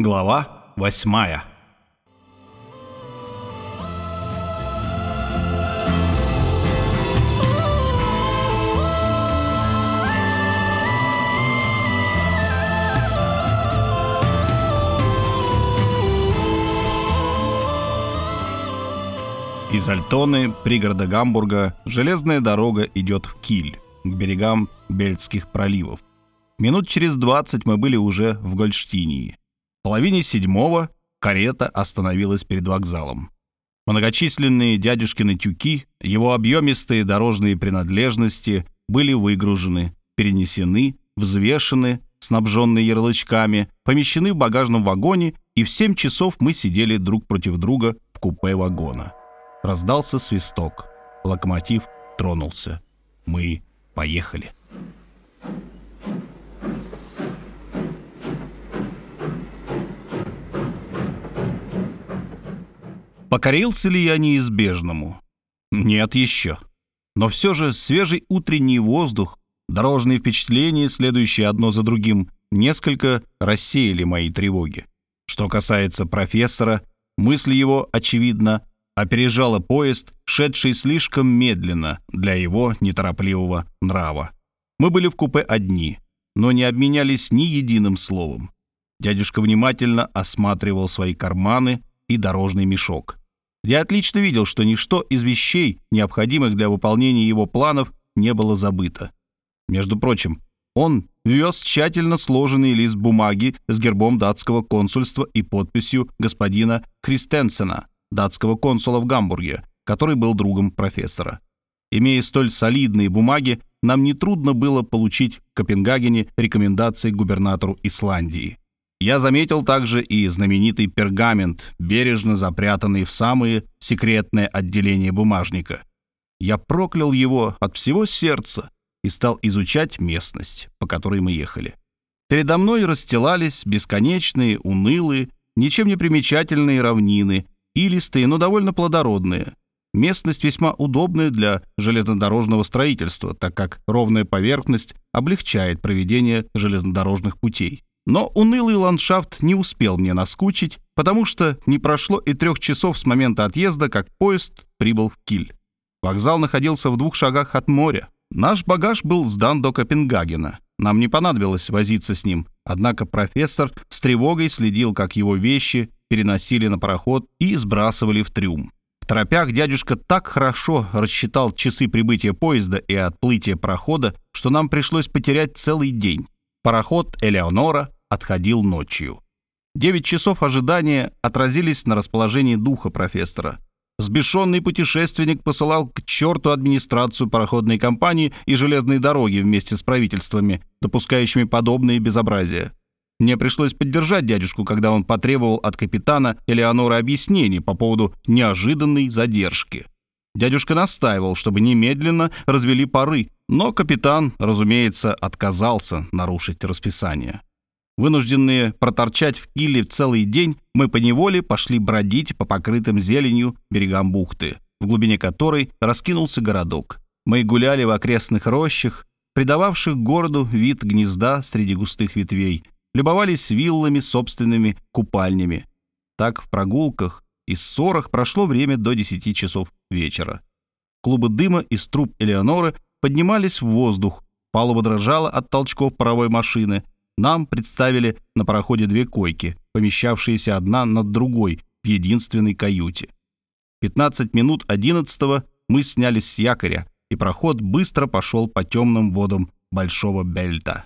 Глава восьмая Из Альтоны, пригорода Гамбурга, железная дорога идет в Киль, к берегам Бельтских проливов. Минут через 20 мы были уже в Гольштинии. Половине седьмого карета остановилась перед вокзалом. Многочисленные дядюшкины тюки, его объемистые дорожные принадлежности были выгружены, перенесены, взвешены, снабженные ярлычками, помещены в багажном вагоне, и в семь часов мы сидели друг против друга в купе вагона. Раздался свисток. Локомотив тронулся. Мы поехали. Покорился ли я неизбежному? Нет еще. Но все же свежий утренний воздух, дорожные впечатления, следующие одно за другим, несколько рассеяли мои тревоги. Что касается профессора, мысль его, очевидно, опережала поезд, шедший слишком медленно для его неторопливого нрава. Мы были в купе одни, но не обменялись ни единым словом. Дядюшка внимательно осматривал свои карманы и дорожный мешок. Я отлично видел, что ничто из вещей, необходимых для выполнения его планов, не было забыто. Между прочим, он вез тщательно сложенный лист бумаги с гербом датского консульства и подписью господина Христенсена, датского консула в Гамбурге, который был другом профессора. Имея столь солидные бумаги, нам нетрудно было получить в Копенгагене рекомендации губернатору Исландии. Я заметил также и знаменитый пергамент, бережно запрятанный в самые секретные отделения бумажника. Я проклял его от всего сердца и стал изучать местность, по которой мы ехали. Передо мной расстилались бесконечные, унылые, ничем не примечательные равнины, илистые, но довольно плодородные. Местность весьма удобная для железнодорожного строительства, так как ровная поверхность облегчает проведение железнодорожных путей. Но унылый ландшафт не успел мне наскучить, потому что не прошло и трех часов с момента отъезда, как поезд прибыл в Киль. Вокзал находился в двух шагах от моря. Наш багаж был сдан до Копенгагена. Нам не понадобилось возиться с ним, однако профессор с тревогой следил, как его вещи переносили на пароход и сбрасывали в трюм. В торопях дядюшка так хорошо рассчитал часы прибытия поезда и отплытия парохода, что нам пришлось потерять целый день. Пароход «Элеонора» отходил ночью. Девять часов ожидания отразились на расположении духа профессора. Сбешенный путешественник посылал к черту администрацию пароходной компании и железной дороги вместе с правительствами, допускающими подобные безобразия. Мне пришлось поддержать дядюшку, когда он потребовал от капитана Элеонора объяснений по поводу неожиданной задержки. Дядюшка настаивал, чтобы немедленно развели пары, но капитан, разумеется, отказался нарушить расписание. Вынужденные проторчать в Киле целый день, мы поневоле пошли бродить по покрытым зеленью берегам бухты, в глубине которой раскинулся городок. Мы гуляли в окрестных рощах, придававших городу вид гнезда среди густых ветвей, любовались виллами, собственными купальнями. Так в прогулках и ссорах прошло время до 10 часов вечера. Клубы дыма из труб Элеоноры поднимались в воздух, палуба дрожала от толчков паровой машины. Нам представили на пароходе две койки, помещавшиеся одна над другой в единственной каюте. 15 минут 11 мы снялись с якоря, и проход быстро пошел по темным водам Большого Бельта.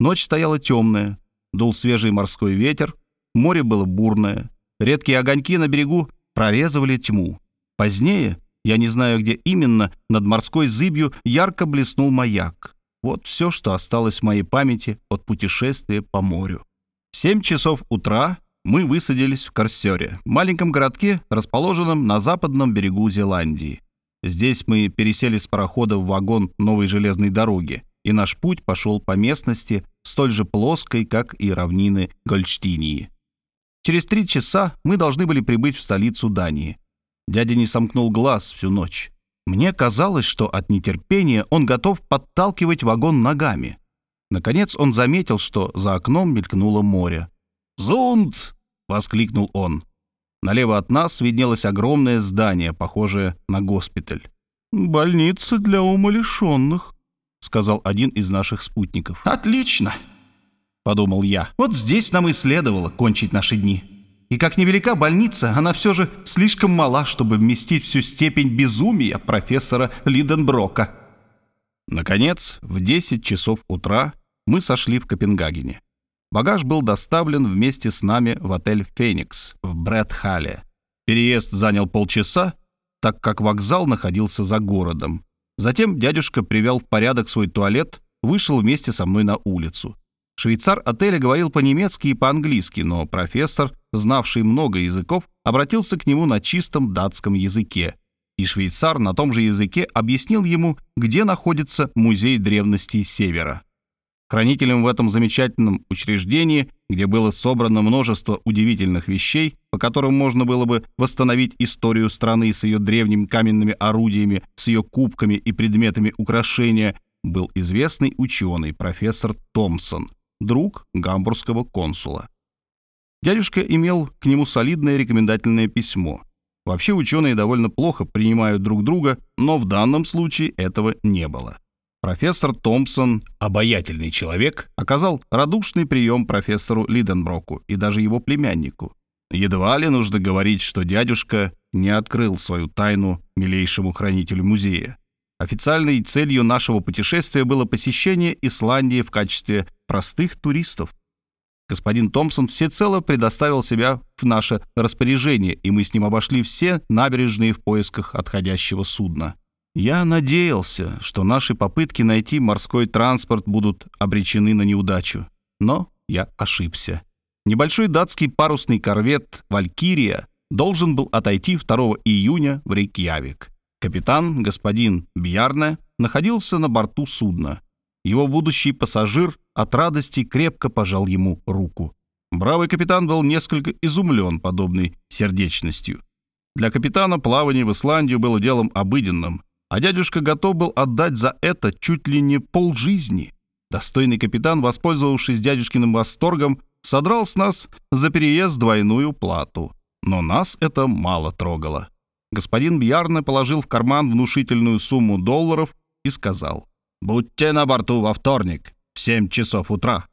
Ночь стояла темная, дул свежий морской ветер, море было бурное, редкие огоньки на берегу прорезывали тьму. Позднее я не знаю, где именно, над морской зыбью ярко блеснул маяк. Вот все, что осталось в моей памяти от путешествия по морю. В 7 часов утра мы высадились в Корсере, маленьком городке, расположенном на западном берегу Зеландии. Здесь мы пересели с парохода в вагон новой железной дороги, и наш путь пошел по местности, столь же плоской, как и равнины Гольштинии. Через три часа мы должны были прибыть в столицу Дании. Дядя не сомкнул глаз всю ночь. Мне казалось, что от нетерпения он готов подталкивать вагон ногами. Наконец он заметил, что за окном мелькнуло море. «Зунд!» — воскликнул он. Налево от нас виднелось огромное здание, похожее на госпиталь. «Больница для умалишенных», — сказал один из наших спутников. «Отлично!» — подумал я. «Вот здесь нам и следовало кончить наши дни. И как невелика больница, она все же слишком мала, чтобы вместить всю степень безумия профессора Лиденброка». Наконец, в 10 часов утра мы сошли в Копенгагене. Багаж был доставлен вместе с нами в отель «Феникс» в Брэдхалле. Переезд занял полчаса, так как вокзал находился за городом. Затем дядюшка привел в порядок свой туалет, вышел вместе со мной на улицу. Швейцар отеля говорил по-немецки и по-английски, но профессор, знавший много языков, обратился к нему на чистом датском языке. И швейцар на том же языке объяснил ему, где находится музей древностей Севера. Хранителем в этом замечательном учреждении, где было собрано множество удивительных вещей, по которым можно было бы восстановить историю страны с ее древними каменными орудиями, с ее кубками и предметами украшения, был известный ученый профессор Томпсон, друг гамбургского консула. Дядюшка имел к нему солидное рекомендательное письмо. Вообще ученые довольно плохо принимают друг друга, но в данном случае этого не было. Профессор Томпсон, обаятельный человек, оказал радушный прием профессору Лиденброку и даже его племяннику. Едва ли нужно говорить, что дядюшка не открыл свою тайну милейшему хранителю музея. Официальной целью нашего путешествия было посещение Исландии в качестве простых туристов. Господин Томпсон всецело предоставил себя в наше распоряжение, и мы с ним обошли все набережные в поисках отходящего судна. Я надеялся, что наши попытки найти морской транспорт будут обречены на неудачу, но я ошибся. Небольшой датский парусный корвет «Валькирия» должен был отойти 2 июня в Рейкьявик. Капитан, господин Бьярне, находился на борту судна. Его будущий пассажир от радости крепко пожал ему руку. Бравый капитан был несколько изумлен подобной сердечностью. Для капитана плавание в Исландию было делом обыденным, а дядюшка готов был отдать за это чуть ли не полжизни. Достойный капитан, воспользовавшись дядюшкиным восторгом, содрал с нас за переезд двойную плату. Но нас это мало трогало. Господин Бьярне положил в карман внушительную сумму долларов и сказал, «Будьте на борту во вторник, в 7 часов утра».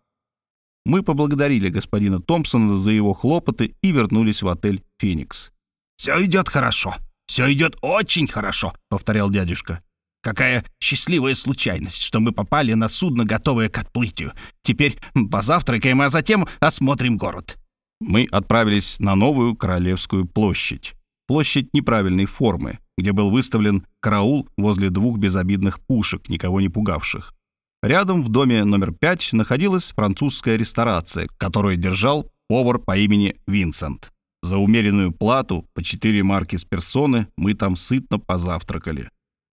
Мы поблагодарили господина Томпсона за его хлопоты и вернулись в отель «Феникс». «Все идет хорошо», «Все идет очень хорошо», — повторял дядюшка. «Какая счастливая случайность, что мы попали на судно, готовое к отплытию. Теперь позавтракаем, а затем осмотрим город». Мы отправились на новую Королевскую площадь. Площадь неправильной формы, где был выставлен караул возле двух безобидных пушек, никого не пугавших. Рядом в доме номер пять находилась французская ресторация, которую держал повар по имени Винсент. За умеренную плату, по 4 марки с персоны, мы там сытно позавтракали.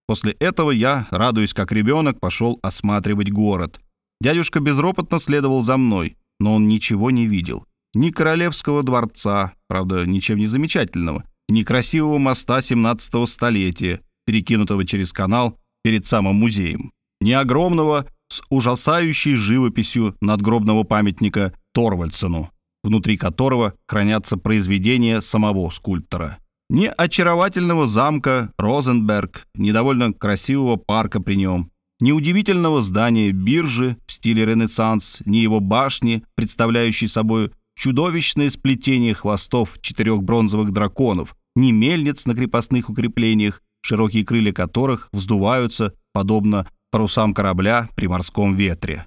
После этого я, радуясь как ребенок, пошел осматривать город. Дядюшка безропотно следовал за мной, но он ничего не видел. Ни королевского дворца, правда, ничем не замечательного, ни красивого моста 17 столетия, перекинутого через канал перед самым музеем, ни огромного с ужасающей живописью надгробного памятника Торвальдсену, внутри которого хранятся произведения самого скульптора. Ни очаровательного замка Розенберг, ни довольно красивого парка при нем, ни удивительного здания биржи в стиле Ренессанс, ни его башни, представляющей собой чудовищное сплетение хвостов четырех бронзовых драконов, ни мельниц на крепостных укреплениях, широкие крылья которых вздуваются, подобно парусам корабля при морском ветре.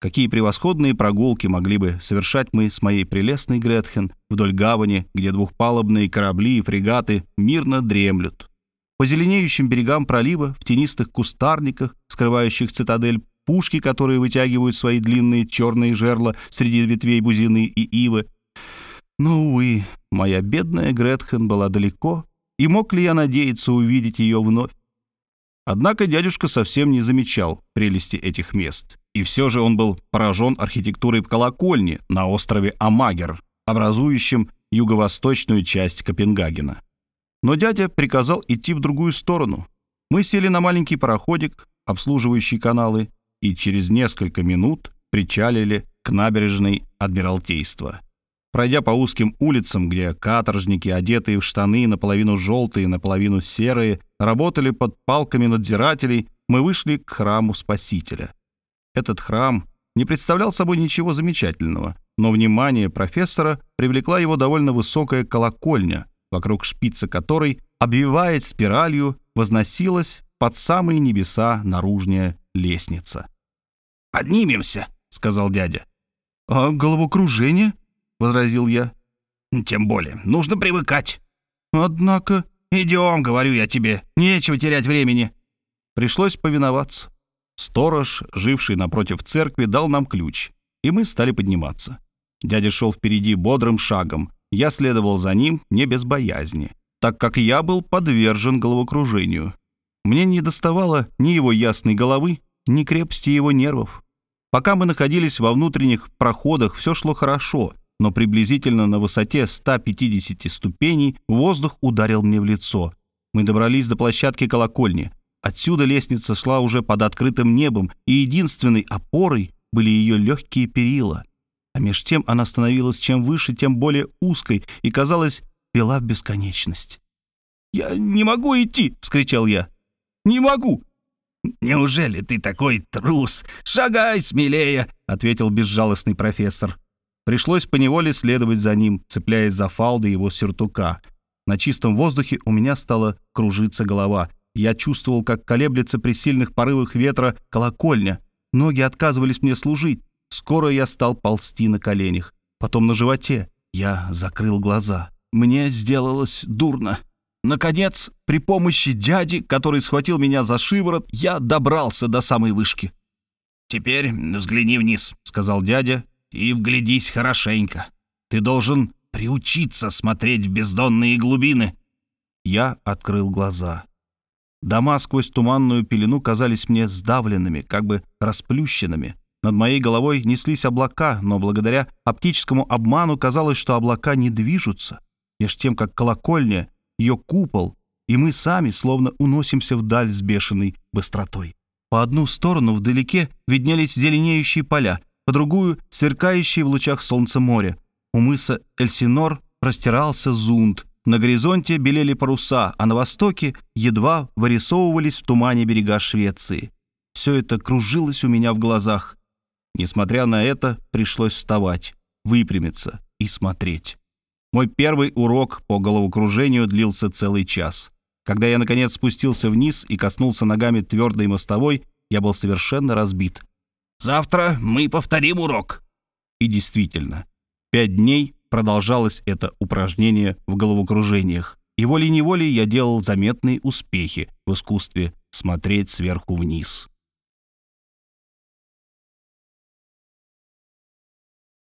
Какие превосходные прогулки могли бы совершать мы с моей прелестной Гретхен вдоль гавани, где двухпалубные корабли и фрегаты мирно дремлют. По зеленеющим берегам пролива, в тенистых кустарниках, скрывающих цитадель, пушки, которые вытягивают свои длинные черные жерла среди ветвей бузины и ивы. Но, увы, моя бедная Гретхен была далеко, и мог ли я надеяться увидеть ее вновь? Однако дядюшка совсем не замечал прелести этих мест — и все же он был поражен архитектурой колокольни на острове Амагер, образующем юго-восточную часть Копенгагена. Но дядя приказал идти в другую сторону. Мы сели на маленький пароходик, обслуживающий каналы, и через несколько минут причалили к набережной Адмиралтейства. Пройдя по узким улицам, где каторжники, одетые в штаны, наполовину желтые, наполовину серые, работали под палками надзирателей, мы вышли к храму Спасителя. Этот храм не представлял собой ничего замечательного, но внимание профессора привлекла его довольно высокая колокольня, вокруг шпица которой, обвиваясь спиралью, возносилась под самые небеса наружная лестница. «Поднимемся», — сказал дядя. «А головокружение?» — возразил я. «Тем более. Нужно привыкать». «Однако...» «Идем, — говорю я тебе. Нечего терять времени». Пришлось повиноваться. Сторож, живший напротив церкви, дал нам ключ, и мы стали подниматься. Дядя шел впереди бодрым шагом. Я следовал за ним не без боязни, так как я был подвержен головокружению. Мне не доставало ни его ясной головы, ни крепости его нервов. Пока мы находились во внутренних проходах, все шло хорошо, но приблизительно на высоте 150 ступеней воздух ударил мне в лицо. Мы добрались до площадки колокольни. Отсюда лестница шла уже под открытым небом, и единственной опорой были ее легкие перила. А меж тем она становилась чем выше, тем более узкой и, казалось, вела в бесконечность. «Я не могу идти!» — вскричал я. «Не могу! «Неужели ты такой трус? Шагай смелее!» — ответил безжалостный профессор. Пришлось поневоле следовать за ним, цепляясь за фалды его сюртука. На чистом воздухе у меня стала кружиться голова. Я чувствовал, как колеблется при сильных порывах ветра колокольня. Ноги отказывались мне служить. Скоро я стал ползти на коленях. Потом на животе. Я закрыл глаза. Мне сделалось дурно. Наконец, при помощи дяди, который схватил меня за шиворот, я добрался до самой вышки. «Теперь взгляни вниз», — сказал дядя, — «и вглядись хорошенько. Ты должен приучиться смотреть в бездонные глубины». Я открыл глаза. Дома сквозь туманную пелену казались мне сдавленными, как бы расплющенными. Над моей головой неслись облака, но благодаря оптическому обману казалось, что облака не движутся, меж тем, как колокольня ее купол, и мы сами словно уносимся вдаль с бешеной быстротой. По одну сторону вдалеке виднелись зеленеющие поля, по другую — сверкающие в лучах солнца море. У мыса Эльсинор простирался зунт, на горизонте белели паруса, а на востоке едва вырисовывались в тумане берега Швеции. Все это кружилось у меня в глазах. Несмотря на это, пришлось вставать, выпрямиться и смотреть. Мой первый урок по головокружению длился целый час. Когда я, наконец, спустился вниз и коснулся ногами твердой мостовой, я был совершенно разбит. «Завтра мы повторим урок». И действительно, пять дней продолжалось это упражнение в головокружениях, и волей-неволей я делал заметные успехи в искусстве смотреть сверху вниз.